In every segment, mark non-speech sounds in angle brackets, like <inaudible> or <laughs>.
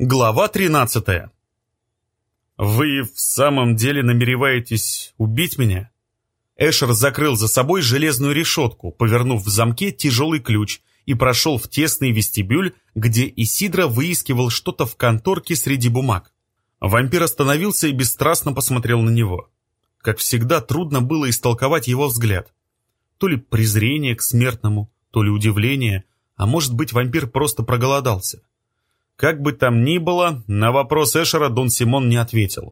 Глава 13 «Вы в самом деле намереваетесь убить меня?» Эшер закрыл за собой железную решетку, повернув в замке тяжелый ключ и прошел в тесный вестибюль, где Исидра выискивал что-то в конторке среди бумаг. Вампир остановился и бесстрастно посмотрел на него. Как всегда, трудно было истолковать его взгляд. То ли презрение к смертному, то ли удивление, а может быть, вампир просто проголодался. Как бы там ни было, на вопрос Эшера Дон Симон не ответил.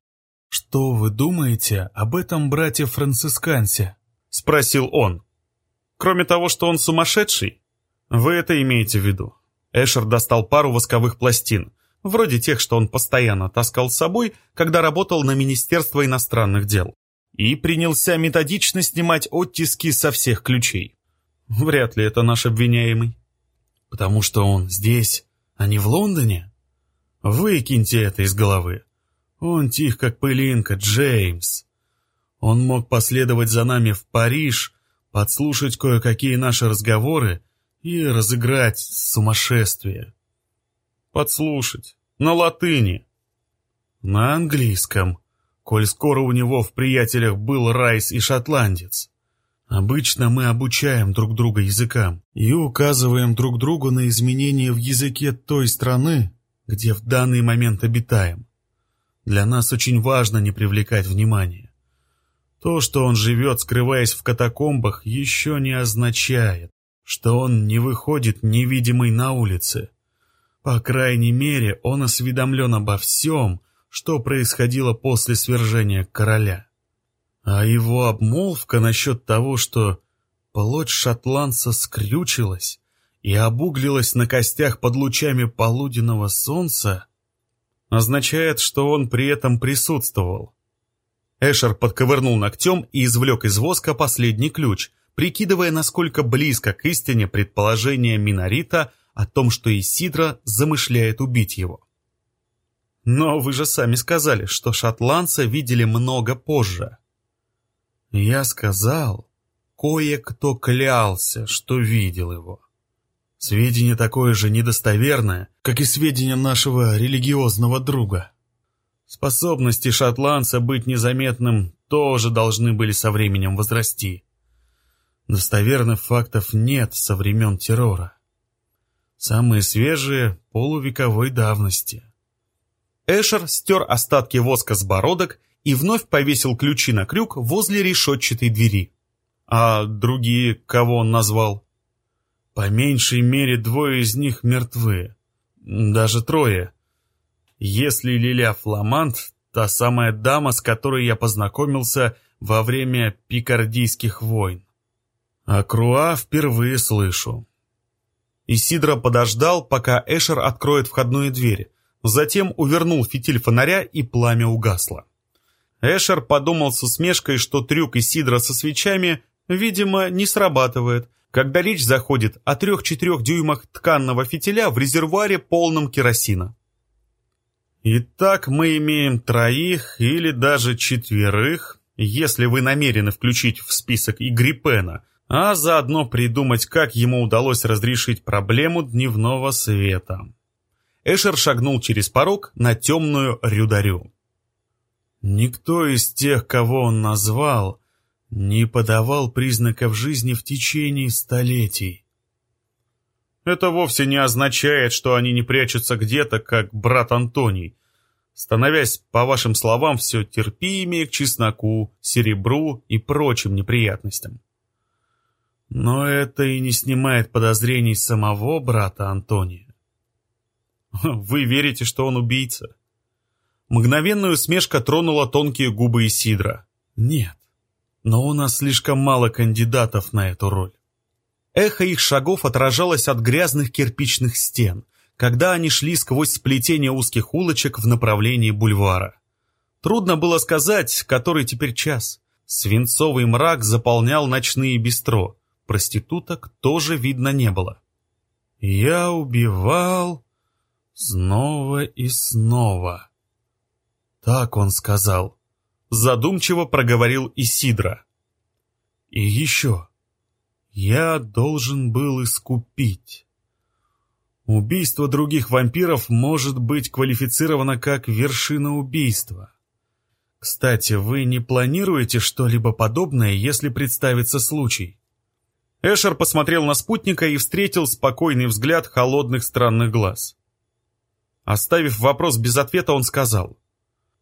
«Что вы думаете об этом брате-францискансе?» — спросил он. «Кроме того, что он сумасшедший? Вы это имеете в виду?» Эшер достал пару восковых пластин, вроде тех, что он постоянно таскал с собой, когда работал на Министерство иностранных дел, и принялся методично снимать оттиски со всех ключей. Вряд ли это наш обвиняемый. «Потому что он здесь, а не в Лондоне? Выкиньте это из головы. Он тих, как пылинка, Джеймс. Он мог последовать за нами в Париж, подслушать кое-какие наши разговоры и разыграть сумасшествие. Подслушать. На латыни. На английском, коль скоро у него в приятелях был Райс и шотландец. Обычно мы обучаем друг друга языкам и указываем друг другу на изменения в языке той страны, где в данный момент обитаем. Для нас очень важно не привлекать внимания. То, что он живет, скрываясь в катакомбах, еще не означает, что он не выходит невидимый на улице. По крайней мере, он осведомлен обо всем, что происходило после свержения короля. А его обмолвка насчет того, что плоть шотландца скрючилась и обуглилась на костях под лучами полуденного солнца, означает, что он при этом присутствовал. Эшер подковырнул ногтем и извлек из воска последний ключ, прикидывая, насколько близко к истине предположение Минорита о том, что Исидра замышляет убить его. Но вы же сами сказали, что шотландца видели много позже. Я сказал, кое-кто клялся, что видел его. Сведения такое же недостоверное, как и сведения нашего религиозного друга. Способности шотландца быть незаметным тоже должны были со временем возрасти. Достоверных фактов нет со времен террора. Самые свежие — полувековой давности. Эшер стер остатки воска с бородок и вновь повесил ключи на крюк возле решетчатой двери. А другие, кого он назвал? По меньшей мере двое из них мертвы. Даже трое. Если Лиля Фламант, та самая дама, с которой я познакомился во время пикардийских войн. А Круа впервые слышу. Исидро подождал, пока Эшер откроет входную дверь, затем увернул фитиль фонаря, и пламя угасло. Эшер подумал с усмешкой, что трюк Исидра со свечами, видимо, не срабатывает, когда речь заходит о трех-четырех дюймах тканного фитиля в резервуаре полном керосина. Итак, мы имеем троих или даже четверых, если вы намерены включить в список и Гриппена, а заодно придумать, как ему удалось разрешить проблему дневного света. Эшер шагнул через порог на темную рюдарю. Никто из тех, кого он назвал, не подавал признаков жизни в течение столетий. Это вовсе не означает, что они не прячутся где-то, как брат Антоний, становясь, по вашим словам, все терпимее к чесноку, серебру и прочим неприятностям. Но это и не снимает подозрений самого брата Антония. <laughs> Вы верите, что он убийца? Мгновенную усмешка тронула тонкие губы Исидра. Нет, но у нас слишком мало кандидатов на эту роль. Эхо их шагов отражалось от грязных кирпичных стен, когда они шли сквозь сплетение узких улочек в направлении бульвара. Трудно было сказать, который теперь час. Свинцовый мрак заполнял ночные бистро. Проституток тоже видно не было. «Я убивал снова и снова», так он сказал. Задумчиво проговорил Исидра. И еще. Я должен был искупить. Убийство других вампиров может быть квалифицировано как вершина убийства. Кстати, вы не планируете что-либо подобное, если представится случай? Эшер посмотрел на спутника и встретил спокойный взгляд холодных странных глаз. Оставив вопрос без ответа, он сказал,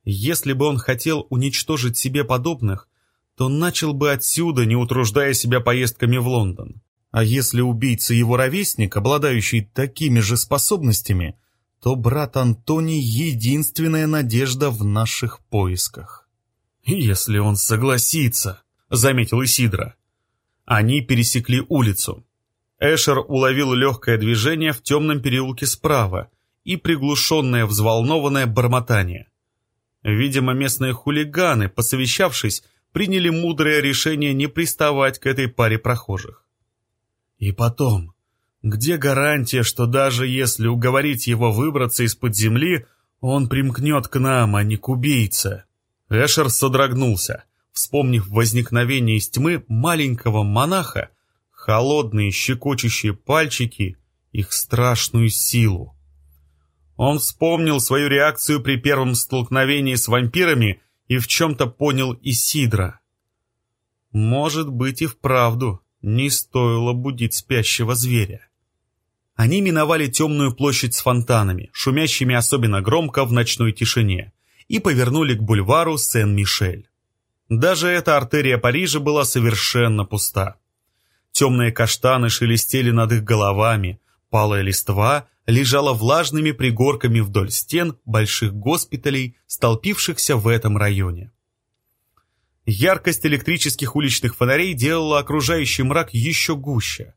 «Если бы он хотел уничтожить себе подобных, то начал бы отсюда, не утруждая себя поездками в Лондон. А если убийца его ровесник, обладающий такими же способностями, то брат Антоний — единственная надежда в наших поисках. «Если он согласится», — заметил Исидра. Они пересекли улицу. Эшер уловил легкое движение в темном переулке справа и приглушенное взволнованное бормотание. Видимо, местные хулиганы, посовещавшись, приняли мудрое решение не приставать к этой паре прохожих. И потом, где гарантия, что даже если уговорить его выбраться из-под земли, он примкнет к нам, а не к убийце? Эшер содрогнулся, вспомнив возникновение из тьмы маленького монаха, холодные щекочущие пальчики, их страшную силу. Он вспомнил свою реакцию при первом столкновении с вампирами и в чем-то понял Исидра. Может быть и вправду не стоило будить спящего зверя. Они миновали темную площадь с фонтанами, шумящими особенно громко в ночной тишине, и повернули к бульвару Сен-Мишель. Даже эта артерия Парижа была совершенно пуста. Темные каштаны шелестели над их головами, палая листва лежала влажными пригорками вдоль стен больших госпиталей, столпившихся в этом районе. Яркость электрических уличных фонарей делала окружающий мрак еще гуще.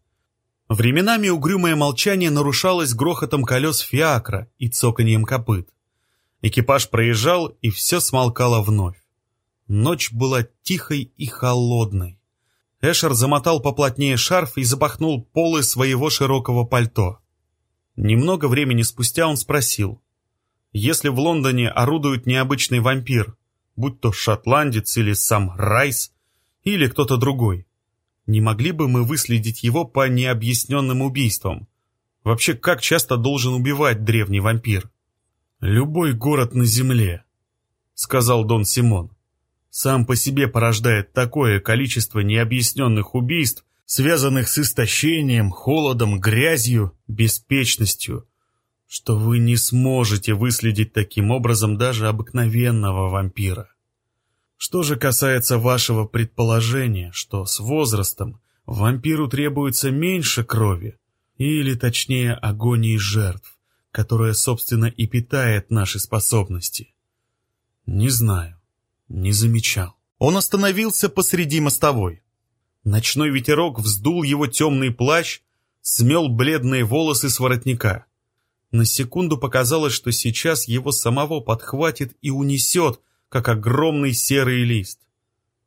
Временами угрюмое молчание нарушалось грохотом колес фиакра и цоканьем копыт. Экипаж проезжал, и все смолкало вновь. Ночь была тихой и холодной. Эшер замотал поплотнее шарф и запахнул полы своего широкого пальто. Немного времени спустя он спросил. «Если в Лондоне орудует необычный вампир, будь то шотландец или сам Райс, или кто-то другой, не могли бы мы выследить его по необъясненным убийствам? Вообще, как часто должен убивать древний вампир? «Любой город на земле», — сказал Дон Симон, «сам по себе порождает такое количество необъясненных убийств, связанных с истощением, холодом, грязью, беспечностью, что вы не сможете выследить таким образом даже обыкновенного вампира. Что же касается вашего предположения, что с возрастом вампиру требуется меньше крови, или точнее агонии жертв, которая, собственно, и питает наши способности. Не знаю, не замечал. Он остановился посреди мостовой. Ночной ветерок вздул его темный плащ, смел бледные волосы с воротника. На секунду показалось, что сейчас его самого подхватит и унесет, как огромный серый лист.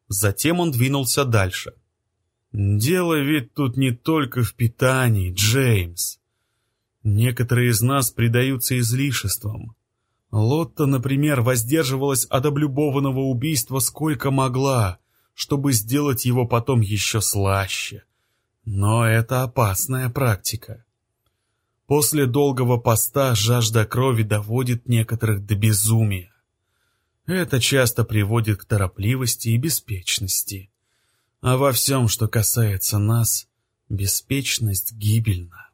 Затем он двинулся дальше. «Дело ведь тут не только в питании, Джеймс. Некоторые из нас предаются излишествам. Лотта, например, воздерживалась от облюбованного убийства сколько могла, чтобы сделать его потом еще слаще. Но это опасная практика. После долгого поста жажда крови доводит некоторых до безумия. Это часто приводит к торопливости и беспечности. А во всем, что касается нас, беспечность гибельна.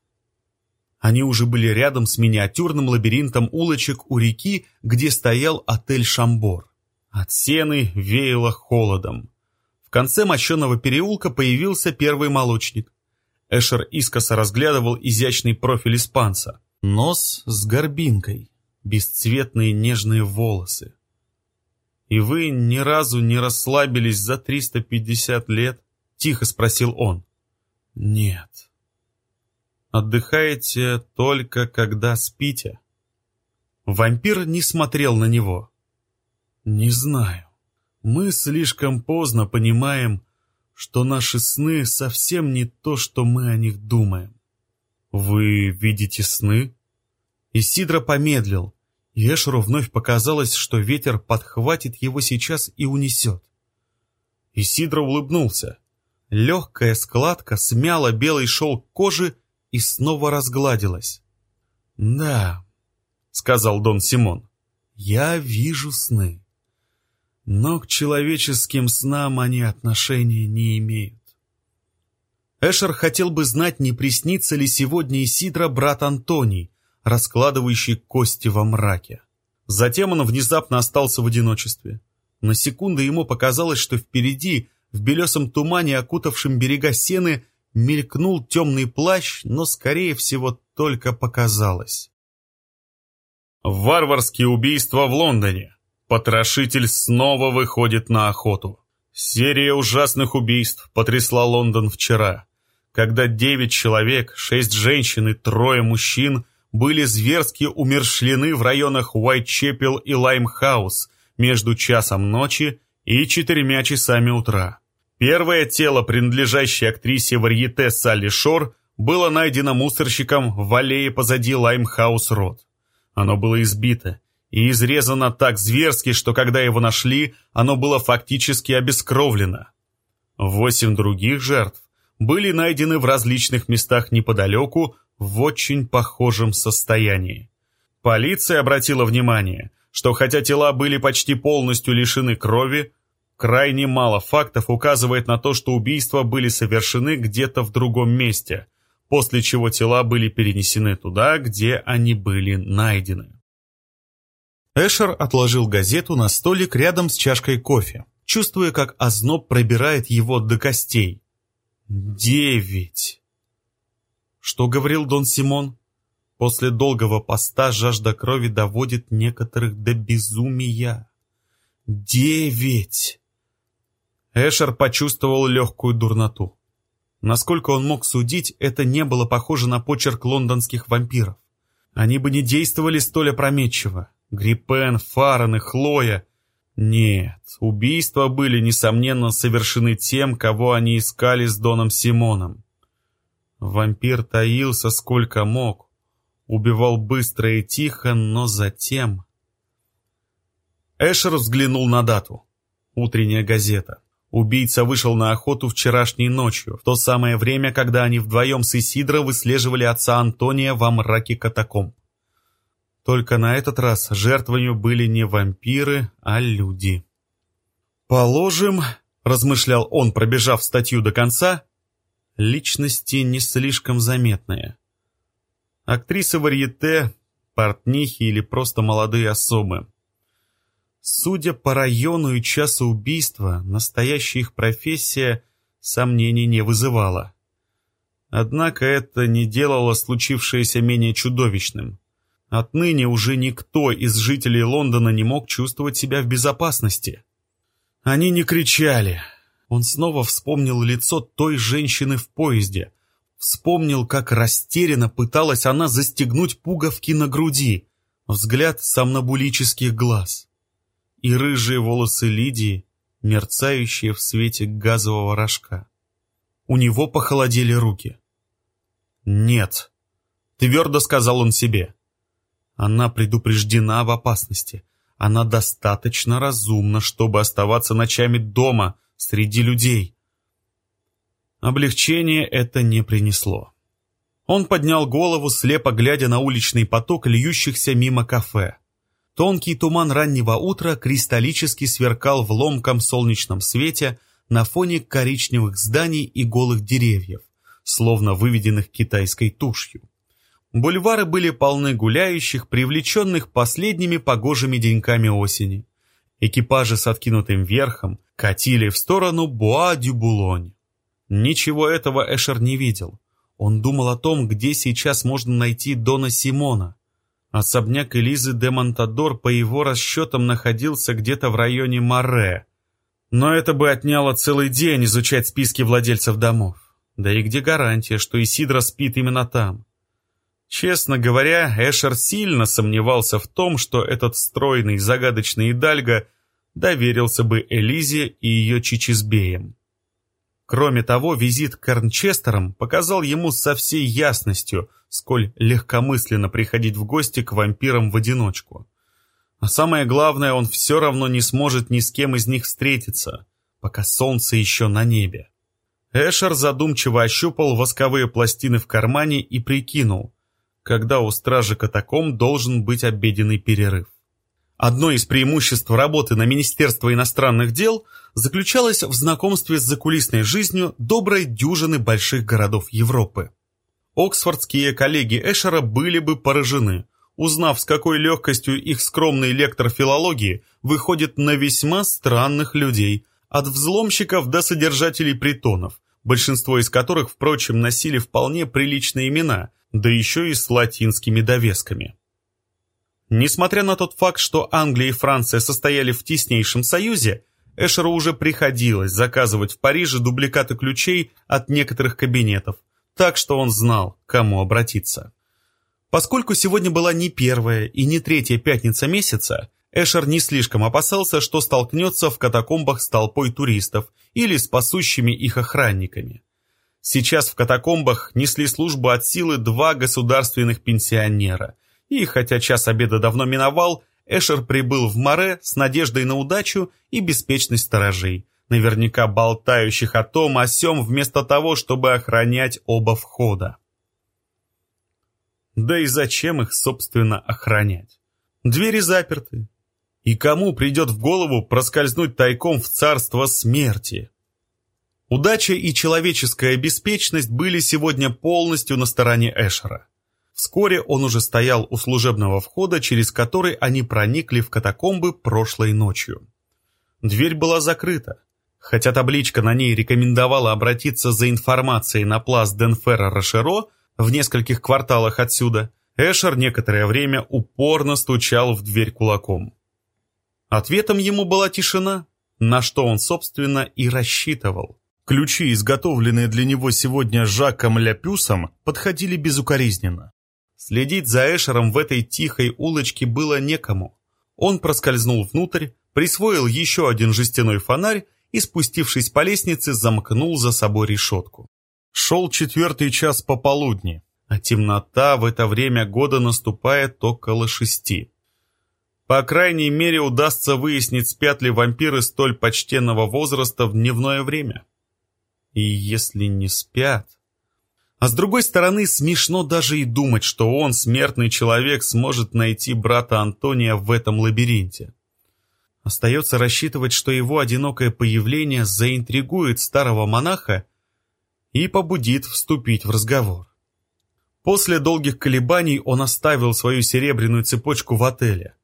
Они уже были рядом с миниатюрным лабиринтом улочек у реки, где стоял отель «Шамбор». От сены веяло холодом. Конце мощенного переулка появился первый молочник. Эшер искоса разглядывал изящный профиль испанца. Нос с горбинкой, бесцветные нежные волосы, «И вы ни разу не расслабились за 350 лет?» — тихо спросил он. «Нет». «Отдыхаете только, когда спите?» Вампир не смотрел на него. «Не знаю. Мы слишком поздно понимаем, что наши сны совсем не то, что мы о них думаем». «Вы видите сны?» Исидро помедлил, и Эшеру вновь показалось, что ветер подхватит его сейчас и унесет. Исидро улыбнулся. Легкая складка смяла белый шелк кожи и снова разгладилась. «Да», — сказал Дон Симон, — «я вижу сны, но к человеческим снам они отношения не имеют». Эшер хотел бы знать, не приснится ли сегодня Исидра брат Антоний, раскладывающий кости во мраке. Затем он внезапно остался в одиночестве. На секунду ему показалось, что впереди, в белесом тумане, окутавшем берега сены, мелькнул темный плащ, но, скорее всего, только показалось. Варварские убийства в Лондоне. Потрошитель снова выходит на охоту. Серия ужасных убийств потрясла Лондон вчера, когда девять человек, шесть женщин и трое мужчин были зверски умерщвлены в районах Уайтчепел и Лаймхаус между часом ночи и четырьмя часами утра. Первое тело, принадлежащее актрисе варьете Салли Шор, было найдено мусорщиком в аллее позади Лаймхаус-Род. Оно было избито и изрезано так зверски, что когда его нашли, оно было фактически обескровлено. Восемь других жертв были найдены в различных местах неподалеку в очень похожем состоянии. Полиция обратила внимание, что хотя тела были почти полностью лишены крови, крайне мало фактов указывает на то, что убийства были совершены где-то в другом месте, после чего тела были перенесены туда, где они были найдены. Эшер отложил газету на столик рядом с чашкой кофе, чувствуя, как озноб пробирает его до костей. «Девять!» Что говорил Дон Симон? После долгого поста жажда крови доводит некоторых до безумия. Девять! Эшер почувствовал легкую дурноту. Насколько он мог судить, это не было похоже на почерк лондонских вампиров. Они бы не действовали столь опрометчиво. Гриппен, Фарен и Хлоя. Нет, убийства были, несомненно, совершены тем, кого они искали с Доном Симоном. Вампир таился сколько мог, Убивал быстро и тихо, но затем... Эшер взглянул на дату. Утренняя газета. Убийца вышел на охоту вчерашней ночью, в то самое время, когда они вдвоем с Исидро выслеживали отца Антония во мраке катакомб. Только на этот раз жертвами были не вампиры, а люди. «Положим», — размышлял он, пробежав статью до конца, — «личности не слишком заметные. Актрисы варьете, портнихи или просто молодые особы. Судя по району и часу убийства, настоящая их профессия сомнений не вызывала. Однако это не делало случившееся менее чудовищным. Отныне уже никто из жителей Лондона не мог чувствовать себя в безопасности. Они не кричали. Он снова вспомнил лицо той женщины в поезде, Вспомнил, как растерянно пыталась она застегнуть пуговки на груди, взгляд сомнобулических глаз. И рыжие волосы Лидии, мерцающие в свете газового рожка. У него похолодели руки. «Нет», — твердо сказал он себе. Она предупреждена в опасности. Она достаточно разумна, чтобы оставаться ночами дома, среди людей. Облегчение это не принесло. Он поднял голову, слепо глядя на уличный поток льющихся мимо кафе. Тонкий туман раннего утра кристаллически сверкал в ломком солнечном свете на фоне коричневых зданий и голых деревьев, словно выведенных китайской тушью. Бульвары были полны гуляющих, привлеченных последними погожими деньками осени. Экипажи с откинутым верхом катили в сторону Буа-дю-Булонь. Ничего этого Эшер не видел. Он думал о том, где сейчас можно найти Дона Симона. Особняк Элизы де Монтадор по его расчетам находился где-то в районе Море. Но это бы отняло целый день изучать списки владельцев домов. Да и где гарантия, что Исидра спит именно там? Честно говоря, Эшер сильно сомневался в том, что этот стройный загадочный Идальго доверился бы Элизе и ее Чичизбеям. Кроме того, визит к Эрнчестерам показал ему со всей ясностью, сколь легкомысленно приходить в гости к вампирам в одиночку. А самое главное, он все равно не сможет ни с кем из них встретиться, пока солнце еще на небе. Эшер задумчиво ощупал восковые пластины в кармане и прикинул, когда у стражи катакомб должен быть обеденный перерыв. Одно из преимуществ работы на Министерство иностранных дел заключалось в знакомстве с закулисной жизнью доброй дюжины больших городов Европы. Оксфордские коллеги Эшера были бы поражены, узнав, с какой легкостью их скромный лектор филологии выходит на весьма странных людей, от взломщиков до содержателей притонов, большинство из которых, впрочем, носили вполне приличные имена, да еще и с латинскими довесками. Несмотря на тот факт, что Англия и Франция состояли в теснейшем союзе, Эшеру уже приходилось заказывать в Париже дубликаты ключей от некоторых кабинетов, так что он знал, к кому обратиться. Поскольку сегодня была не первая и не третья пятница месяца, Эшер не слишком опасался, что столкнется в катакомбах с толпой туристов или с пасущими их охранниками. Сейчас в катакомбах несли службу от силы два государственных пенсионера – и хотя час обеда давно миновал, Эшер прибыл в море с надеждой на удачу и беспечность сторожей, наверняка болтающих о том о сём вместо того, чтобы охранять оба входа. Да и зачем их, собственно, охранять? Двери заперты. И кому придет в голову проскользнуть тайком в царство смерти? Удача и человеческая беспечность были сегодня полностью на стороне Эшера. Вскоре он уже стоял у служебного входа, через который они проникли в катакомбы прошлой ночью. Дверь была закрыта, хотя табличка на ней рекомендовала обратиться за информацией на плац Денфера Рошеро в нескольких кварталах отсюда, Эшер некоторое время упорно стучал в дверь кулаком. Ответом ему была тишина, на что он, собственно, и рассчитывал. Ключи, изготовленные для него сегодня Жаком Ляпюсом, подходили безукоризненно. Следить за Эшером в этой тихой улочке было некому. Он проскользнул внутрь, присвоил еще один жестяной фонарь и, спустившись по лестнице, замкнул за собой решетку. Шел четвертый час пополудни, а темнота в это время года наступает около шести. По крайней мере, удастся выяснить, спят ли вампиры столь почтенного возраста в дневное время. И если не спят... А с другой стороны, смешно даже и думать, что он, смертный человек, сможет найти брата Антония в этом лабиринте. Остается рассчитывать, что его одинокое появление заинтригует старого монаха и побудит вступить в разговор. После долгих колебаний он оставил свою серебряную цепочку в отеле.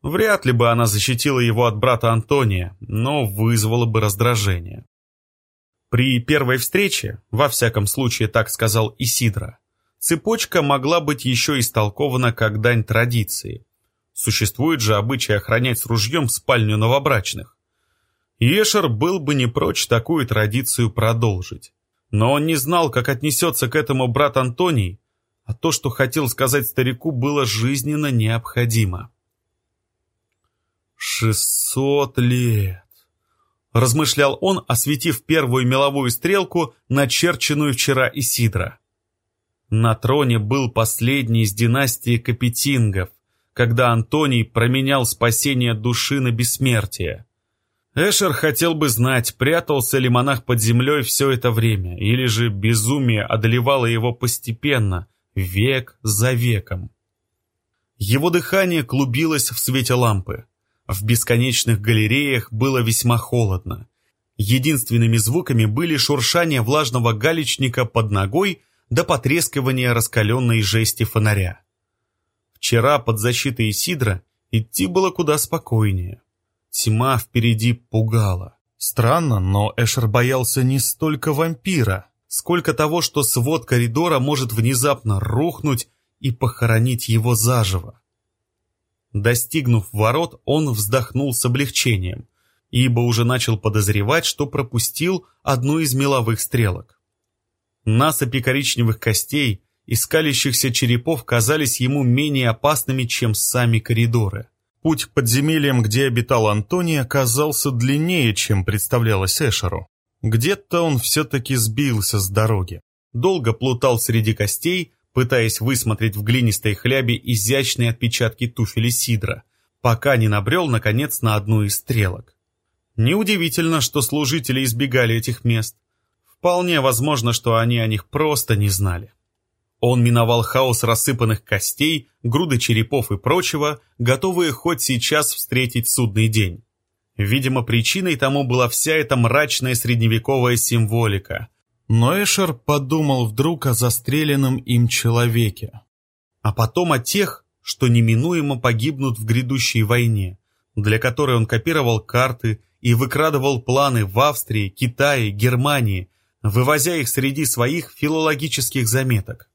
Вряд ли бы она защитила его от брата Антония, но вызвала бы раздражение. При первой встрече, во всяком случае так сказал Исидра, цепочка могла быть еще истолкована как дань традиции. Существует же обычай охранять с ружьем спальню новобрачных. Ешер был бы не прочь такую традицию продолжить. Но он не знал, как отнесется к этому брат Антоний, а то, что хотел сказать старику, было жизненно необходимо. «Шестьсот лет!» Размышлял он, осветив первую меловую стрелку, начерченную вчера Исидра. На троне был последний из династии Капетингов, когда Антоний променял спасение души на бессмертие. Эшер хотел бы знать, прятался ли монах под землей все это время, или же безумие одолевало его постепенно, век за веком. Его дыхание клубилось в свете лампы. В бесконечных галереях было весьма холодно. Единственными звуками были шуршание влажного галечника под ногой до потрескивания раскаленной жести фонаря. Вчера под защитой Исидра идти было куда спокойнее. Тьма впереди пугала. Странно, но Эшер боялся не столько вампира, сколько того, что свод коридора может внезапно рухнуть и похоронить его заживо. Достигнув ворот, он вздохнул с облегчением, ибо уже начал подозревать, что пропустил одну из меловых стрелок. Насыпи коричневых костей и скалящихся черепов казались ему менее опасными, чем сами коридоры. Путь к подземельям, где обитал Антоний, оказался длиннее, чем представлялось Эшеру. Где-то он все-таки сбился с дороги. Долго плутал среди костей, пытаясь высмотреть в глинистой хлябе изящные отпечатки туфели Сидра, пока не набрел, наконец, на одну из стрелок. Неудивительно, что служители избегали этих мест. Вполне возможно, что они о них просто не знали. Он миновал хаос рассыпанных костей, груды черепов и прочего, готовые хоть сейчас встретить судный день. Видимо, причиной тому была вся эта мрачная средневековая символика. Но Эшер подумал вдруг о застреленном им человеке. А потом о тех, что неминуемо погибнут в грядущей войне, для которой он копировал карты и выкрадывал планы в Австрии, Китае, Германии, вывозя их среди своих филологических заметок.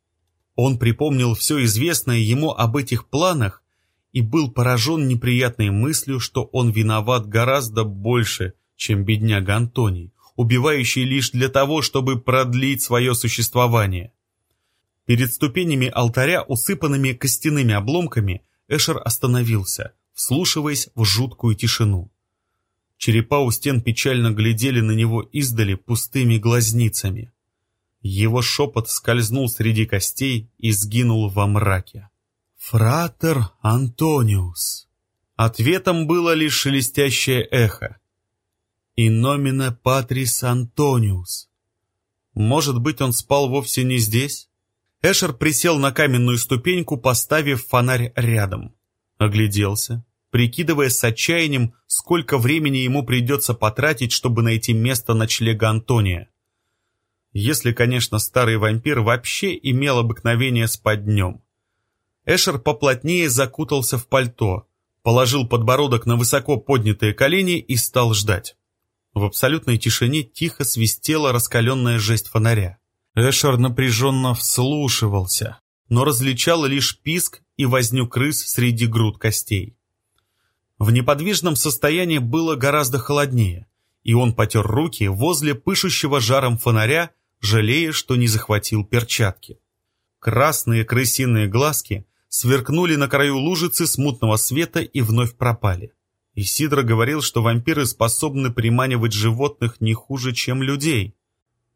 Он припомнил все известное ему об этих планах и был поражен неприятной мыслью, что он виноват гораздо больше, чем бедняга Антоний, убивающий лишь для того, чтобы продлить свое существование. Перед ступенями алтаря, усыпанными костяными обломками, Эшер остановился, вслушиваясь в жуткую тишину. Черепа у стен печально глядели на него издали пустыми глазницами. Его шепот скользнул среди костей и сгинул во мраке. «Фратер Антониус!» Ответом было лишь шелестящее эхо. «И номина Патрис Антониус!» Может быть, он спал вовсе не здесь? Эшер присел на каменную ступеньку, поставив фонарь рядом. Огляделся, прикидывая с отчаянием, сколько времени ему придется потратить, чтобы найти место ночлега Антония. Если, конечно, старый вампир вообще имел обыкновение спать днем. Эшер поплотнее закутался в пальто, положил подбородок на высоко поднятые колени и стал ждать. В абсолютной тишине тихо свистела раскаленная жесть фонаря. Эшер напряженно вслушивался, но различал лишь писк и возню крыс среди груд костей. В неподвижном состоянии было гораздо холоднее, и он потер руки возле пышущего жаром фонаря, жалея, что не захватил перчатки. Красные крысиные глазки сверкнули на краю лужицы смутного света и вновь пропали. Исидро говорил, что вампиры способны приманивать животных не хуже, чем людей.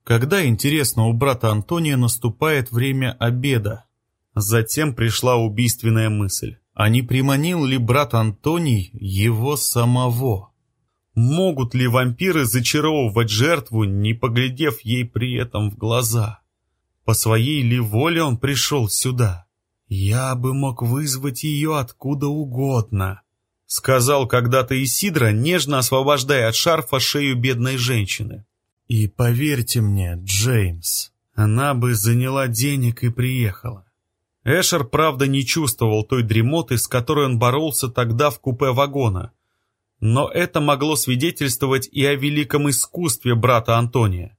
Когда, интересно, у брата Антония наступает время обеда? Затем пришла убийственная мысль. А не приманил ли брат Антоний его самого? Могут ли вампиры зачаровывать жертву, не поглядев ей при этом в глаза? По своей ли воле он пришел сюда? Я бы мог вызвать ее откуда угодно, сказал когда-то Исидра, нежно освобождая от шарфа шею бедной женщины. И поверьте мне, Джеймс, она бы заняла денег и приехала. Эшер, правда, не чувствовал той дремоты, с которой он боролся тогда в купе вагона, но это могло свидетельствовать и о великом искусстве брата Антония.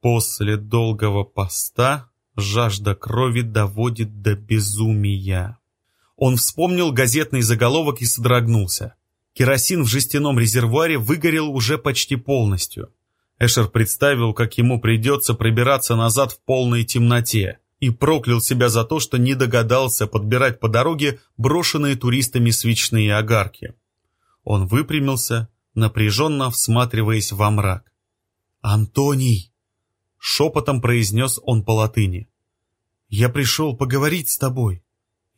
После долгого поста жажда крови доводит до безумия. Он вспомнил газетный заголовок и содрогнулся. Керосин в жестяном резервуаре выгорел уже почти полностью. Эшер представил, как ему придется пробираться назад в полной темноте, и проклял себя за то, что не догадался подбирать по дороге брошенные туристами свечные огарки. Он выпрямился, напряженно всматриваясь во мрак. «Антоний!» — шепотом произнес он по латыни. «Я пришел поговорить с тобой.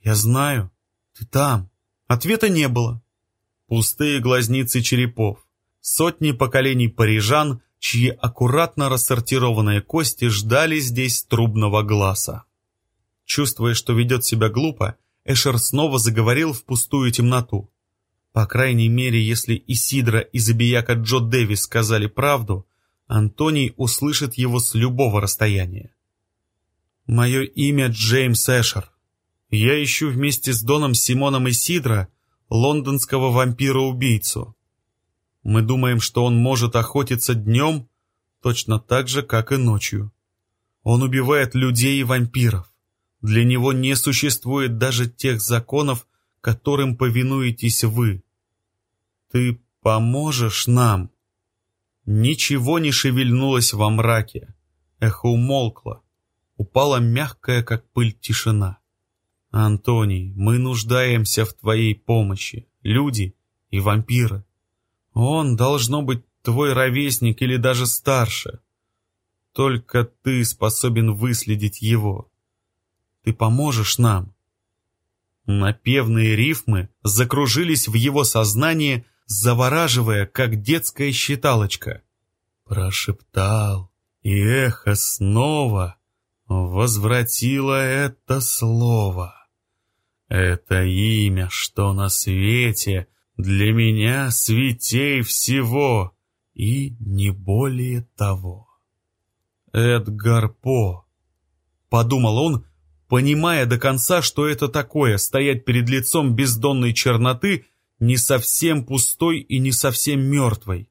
Я знаю, ты там». Ответа не было. Пустые глазницы черепов, сотни поколений парижан, чьи аккуратно рассортированные кости ждали здесь трубного глаза. Чувствуя, что ведет себя глупо, Эшер снова заговорил в пустую темноту. По крайней мере, если Исидра и Забияка Джо Дэвис сказали правду, Антоний услышит его с любого расстояния. «Мое имя Джеймс Эшер. Я ищу вместе с Доном Симоном Исидра лондонского вампира-убийцу. Мы думаем, что он может охотиться днем точно так же, как и ночью. Он убивает людей и вампиров. Для него не существует даже тех законов, которым повинуетесь вы. Ты поможешь нам?» Ничего не шевельнулось во мраке. Эхо умолкло. Упала мягкая, как пыль, тишина. «Антоний, мы нуждаемся в твоей помощи, люди и вампиры. Он должно быть твой ровесник или даже старше. Только ты способен выследить его. Ты поможешь нам?» Напевные рифмы закружились в его сознании, завораживая, как детская считалочка. Прошептал, и эхо снова возвратила это слово. Это имя, что на свете для меня святей всего и не более того. Эдгар По, подумал он, понимая до конца, что это такое, стоять перед лицом бездонной черноты, не совсем пустой и не совсем мертвой.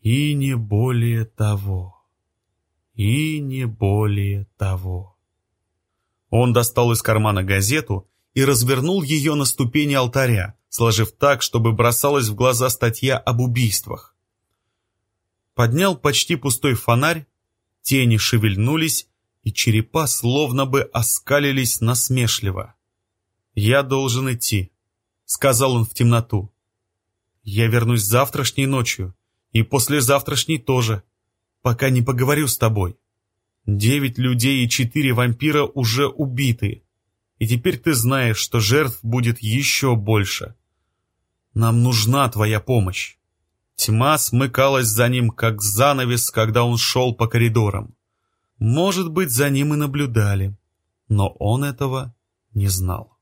И не более того. И не более того. Он достал из кармана газету и развернул ее на ступени алтаря, сложив так, чтобы бросалась в глаза статья об убийствах. Поднял почти пустой фонарь, тени шевельнулись, и черепа словно бы оскалились насмешливо. «Я должен идти», — сказал он в темноту. «Я вернусь завтрашней ночью, и послезавтрашней тоже, пока не поговорю с тобой. Девять людей и четыре вампира уже убиты, и теперь ты знаешь, что жертв будет еще больше. Нам нужна твоя помощь». Тьма смыкалась за ним, как занавес, когда он шел по коридорам. Может быть, за ним и наблюдали, но он этого не знал.